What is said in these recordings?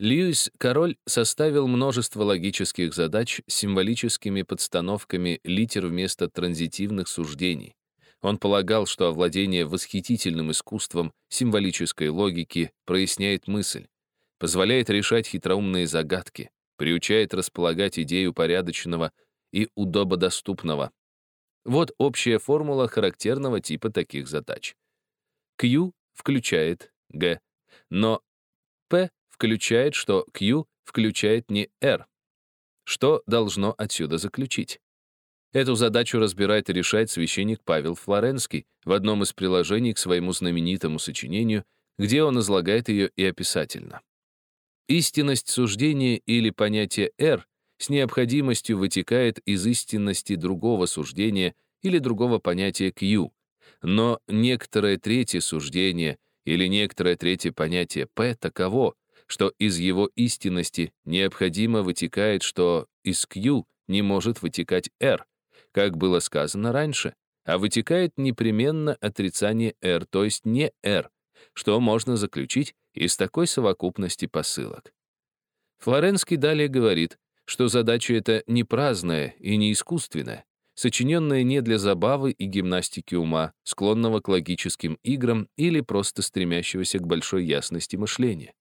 Льюис Король составил множество логических задач с символическими подстановками литер вместо транзитивных суждений. Он полагал, что овладение восхитительным искусством символической логики проясняет мысль, позволяет решать хитроумные загадки, приучает располагать идею порядочного и удободоступного. Вот общая формула характерного типа таких задач. Q включает G, но включает, что Q включает не R. Что должно отсюда заключить? Эту задачу разбирает и решает священник Павел Флоренский в одном из приложений к своему знаменитому сочинению, где он излагает ее и описательно. Истинность суждения или понятие «р» с необходимостью вытекает из истинности другого суждения или другого понятия «q», но некоторое третье суждение или некоторое третье понятие «p» таково, что из его истинности необходимо вытекает, что из «q» не может вытекать «r», как было сказано раньше, а вытекает непременно отрицание R, то есть не R, что можно заключить из такой совокупности посылок. Флоренский далее говорит, что задача эта не праздная и не искусственная, сочиненная не для забавы и гимнастики ума, склонного к логическим играм или просто стремящегося к большой ясности мышления.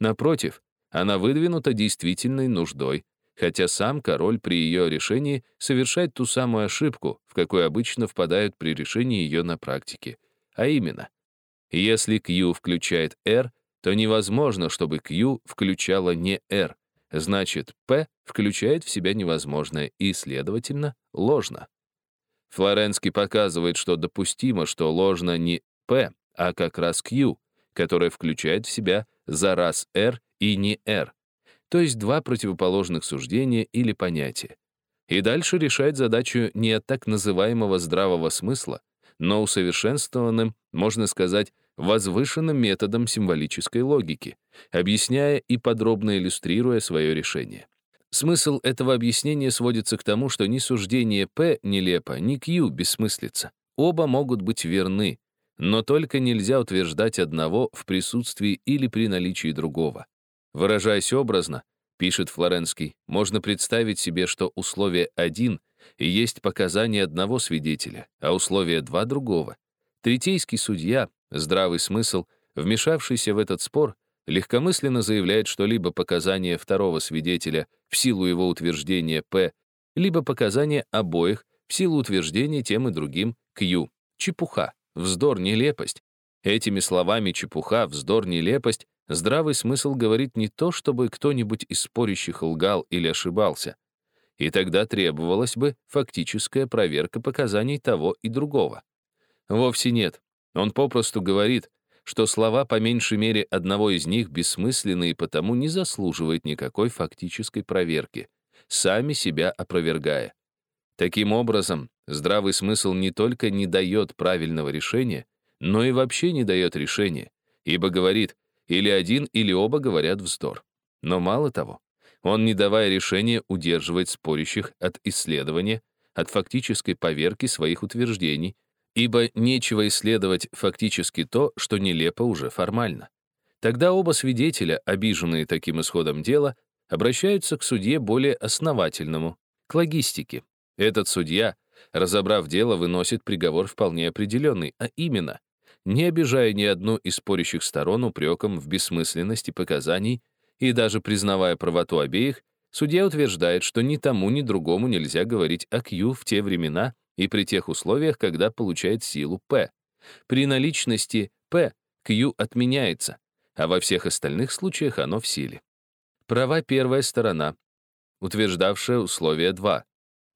Напротив, она выдвинута действительной нуждой, хотя сам король при ее решении совершает ту самую ошибку, в какую обычно впадают при решении ее на практике, а именно, если Q включает R, то невозможно, чтобы Q включало не R, значит, P включает в себя невозможное и, следовательно, ложно. Флоренский показывает, что допустимо, что ложно не P, а как раз Q, которое включает в себя за раз R и не R, то есть два противоположных суждения или понятия. И дальше решает задачу не от так называемого здравого смысла, но усовершенствованным, можно сказать, возвышенным методом символической логики, объясняя и подробно иллюстрируя свое решение. Смысл этого объяснения сводится к тому, что ни суждение P нелепо, ни Q бессмыслица. Оба могут быть верны, но только нельзя утверждать одного в присутствии или при наличии другого. Выражаясь образно, пишет Флоренский, можно представить себе, что условие 1 и есть показания одного свидетеля, а условие 2 другого. Третейский судья, здравый смысл, вмешавшийся в этот спор, легкомысленно заявляет, что либо показания второго свидетеля в силу его утверждения П, либо показания обоих в силу утверждения тем и другим Q. Чепуха, вздор, нелепость. Этими словами чепуха, вздор, нелепость Здравый смысл говорит не то, чтобы кто-нибудь из спорящих лгал или ошибался. И тогда требовалась бы фактическая проверка показаний того и другого. Вовсе нет. Он попросту говорит, что слова по меньшей мере одного из них бессмысленны и потому не заслуживают никакой фактической проверки, сами себя опровергая. Таким образом, здравый смысл не только не дает правильного решения, но и вообще не дает решения, ибо говорит, или один, или оба говорят вздор. Но мало того, он, не давая решения, удерживает спорящих от исследования, от фактической поверки своих утверждений, ибо нечего исследовать фактически то, что нелепо уже формально. Тогда оба свидетеля, обиженные таким исходом дела, обращаются к судье более основательному, к логистике. Этот судья, разобрав дело, выносит приговор вполне определенный, а именно не обижая ни одну из спорящих сторон упреком в бессмысленности показаний и даже признавая правоту обеих, судья утверждает, что ни тому, ни другому нельзя говорить о Q в те времена и при тех условиях, когда получает силу P. При наличности P Q отменяется, а во всех остальных случаях оно в силе. Права первая сторона, утверждавшая условие 2.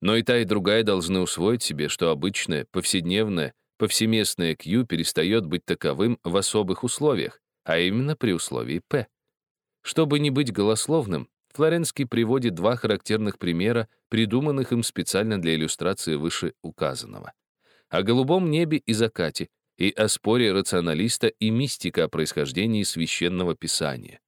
Но и та, и другая должны усвоить себе, что обычное, повседневное, повсеместное Q перестает быть таковым в особых условиях, а именно при условии P. Чтобы не быть голословным, Флоренский приводит два характерных примера, придуманных им специально для иллюстрации вышеуказанного. О голубом небе и закате, и о споре рационалиста и мистика о происхождении священного писания.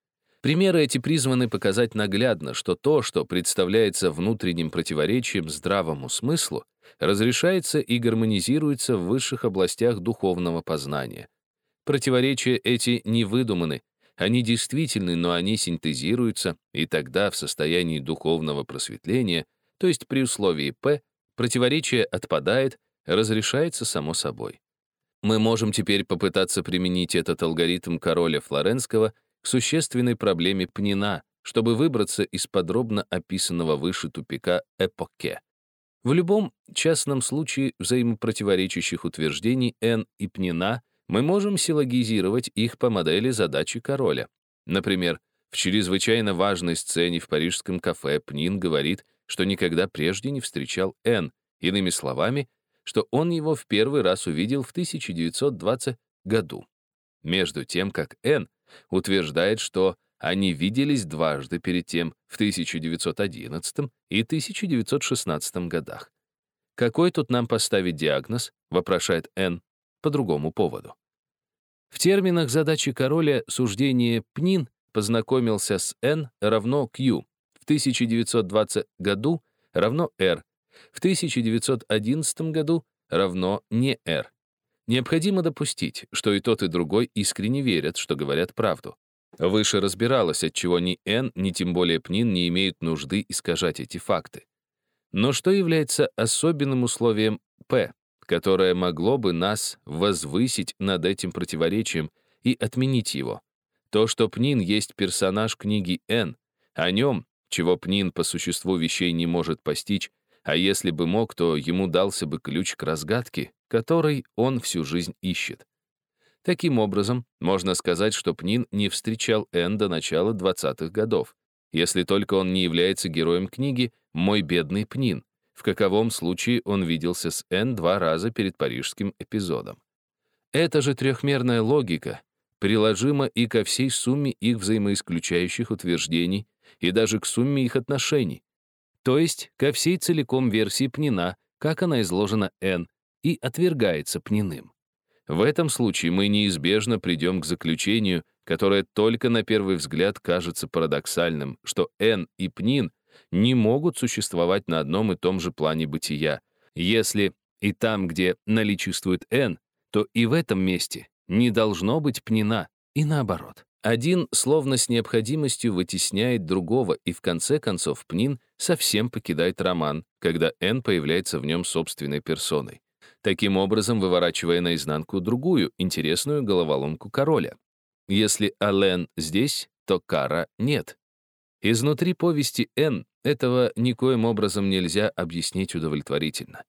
Примеры эти призваны показать наглядно, что то, что представляется внутренним противоречием здравому смыслу, разрешается и гармонизируется в высших областях духовного познания. Противоречия эти не выдуманы, Они действительны, но они синтезируются, и тогда в состоянии духовного просветления, то есть при условии П, противоречие отпадает, разрешается само собой. Мы можем теперь попытаться применить этот алгоритм короля Флоренского существенной проблеме Пнина, чтобы выбраться из подробно описанного выше тупика эпоке. В любом частном случае взаимопротиворечащих утверждений N и Пнина мы можем силлогизировать их по модели задачи короля. Например, в чрезвычайно важной сцене в парижском кафе Пнин говорит, что никогда прежде не встречал Н, иными словами, что он его в первый раз увидел в 1920 году. Между тем, как Н утверждает, что они виделись дважды перед тем в 1911 и 1916 годах. Какой тут нам поставить диагноз, вопрошает Н по другому поводу. В терминах задачи короля суждение Пнин познакомился с N равно Q, в 1920 году равно R, в 1911 году равно не R. Необходимо допустить, что и тот, и другой искренне верят, что говорят правду. Выше разбиралось, отчего ни N, ни тем более Пнин не имеют нужды искажать эти факты. Но что является особенным условием P, которое могло бы нас возвысить над этим противоречием и отменить его? То, что Пнин есть персонаж книги Н, о нем, чего Пнин по существу вещей не может постичь, а если бы мог, то ему дался бы ключ к разгадке, который он всю жизнь ищет. Таким образом, можно сказать, что Пнин не встречал Н до начала 20-х годов, если только он не является героем книги «Мой бедный Пнин», в каковом случае он виделся с Н два раза перед парижским эпизодом. Эта же трехмерная логика приложима и ко всей сумме их взаимоисключающих утверждений и даже к сумме их отношений, то есть ко всей целиком версии Пнина, как она изложена Н, и отвергается Пниным. В этом случае мы неизбежно придем к заключению, которое только на первый взгляд кажется парадоксальным, что Н и Пнин не могут существовать на одном и том же плане бытия. Если и там, где наличествует Н, то и в этом месте не должно быть Пнина, и наоборот. Один словно с необходимостью вытесняет другого, и в конце концов Пнин совсем покидает роман, когда Н появляется в нем собственной персоной таким образом выворачивая наизнанку другую интересную головоломку короля. Если Ален здесь, то Кара нет. Изнутри повести Н этого никоим образом нельзя объяснить удовлетворительно.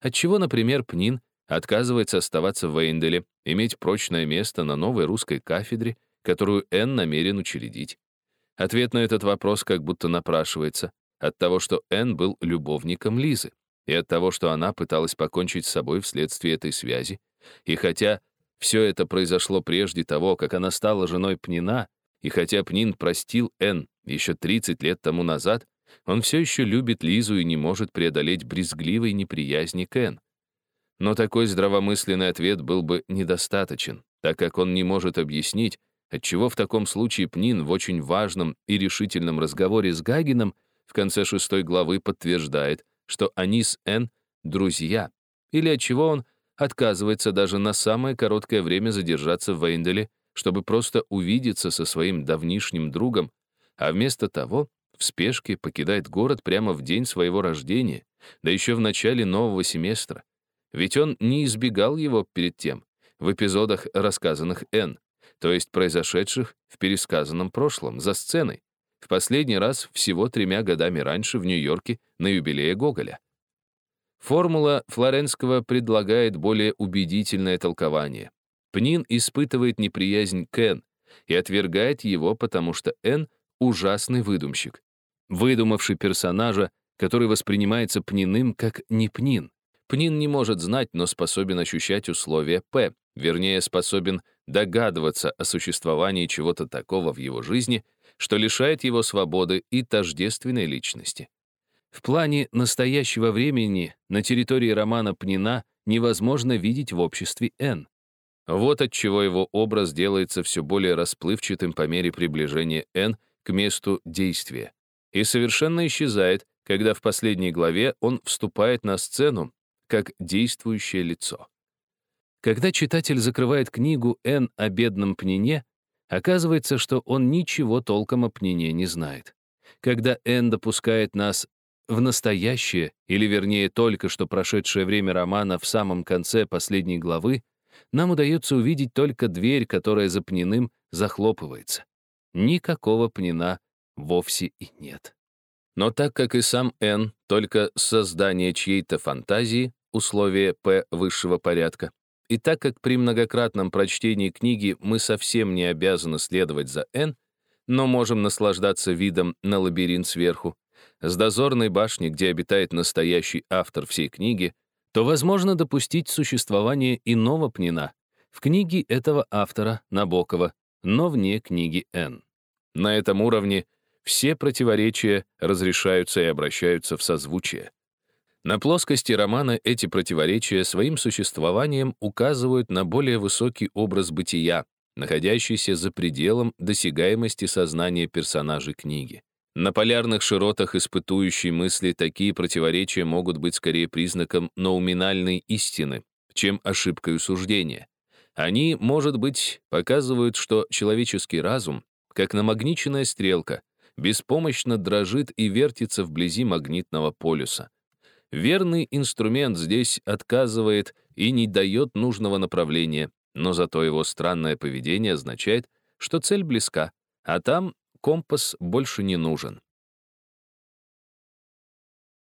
Отчего, например, Пнин отказывается оставаться в Вейнделе, иметь прочное место на новой русской кафедре, которую Н намерен учредить? Ответ на этот вопрос как будто напрашивается от того, что Н был любовником Лизы и от того, что она пыталась покончить с собой вследствие этой связи. И хотя все это произошло прежде того, как она стала женой Пнина, и хотя Пнин простил Н еще 30 лет тому назад, он все еще любит Лизу и не может преодолеть брезгливой неприязни к Н. Но такой здравомысленный ответ был бы недостаточен, так как он не может объяснить, отчего в таком случае Пнин в очень важном и решительном разговоре с Гагином в конце шестой главы подтверждает, что они с Н — друзья, или отчего он отказывается даже на самое короткое время задержаться в Вейнделе, чтобы просто увидеться со своим давнишним другом, а вместо того в спешке покидает город прямо в день своего рождения, да еще в начале нового семестра. Ведь он не избегал его перед тем, в эпизодах, рассказанных Н, то есть произошедших в пересказанном прошлом, за сценой, в последний раз всего тремя годами раньше в Нью-Йорке на юбилее Гоголя. Формула Флоренского предлагает более убедительное толкование. Пнин испытывает неприязнь к Н и отвергает его, потому что Н — ужасный выдумщик, выдумавший персонажа, который воспринимается Пниным как не Пнин. Пнин не может знать, но способен ощущать условия П, вернее, способен догадываться о существовании чего-то такого в его жизни, что лишает его свободы и тождественной личности. В плане настоящего времени на территории романа Пнина невозможно видеть в обществе Н. Вот отчего его образ делается все более расплывчатым по мере приближения Н к месту действия и совершенно исчезает, когда в последней главе он вступает на сцену как действующее лицо. Когда читатель закрывает книгу Н о бедном Пнине, Оказывается, что он ничего толком о пнине не знает. Когда Н допускает нас в настоящее, или вернее только что прошедшее время романа в самом конце последней главы, нам удается увидеть только дверь, которая за пниным захлопывается. Никакого пнина вовсе и нет. Но так как и сам Н только создание чьей-то фантазии, условие П высшего порядка, и так как при многократном прочтении книги мы совсем не обязаны следовать за Н, но можем наслаждаться видом на лабиринт сверху, с дозорной башни, где обитает настоящий автор всей книги, то возможно допустить существование иного пнина в книге этого автора Набокова, но вне книги Н. На этом уровне все противоречия разрешаются и обращаются в созвучие. На плоскости романа эти противоречия своим существованием указывают на более высокий образ бытия, находящийся за пределом досягаемости сознания персонажей книги. На полярных широтах испытующей мысли такие противоречия могут быть скорее признаком ноуминальной истины, чем ошибкой суждения. Они, может быть, показывают, что человеческий разум, как намагниченная стрелка, беспомощно дрожит и вертится вблизи магнитного полюса. Верный инструмент здесь отказывает и не дает нужного направления, но зато его странное поведение означает, что цель близка, а там компас больше не нужен.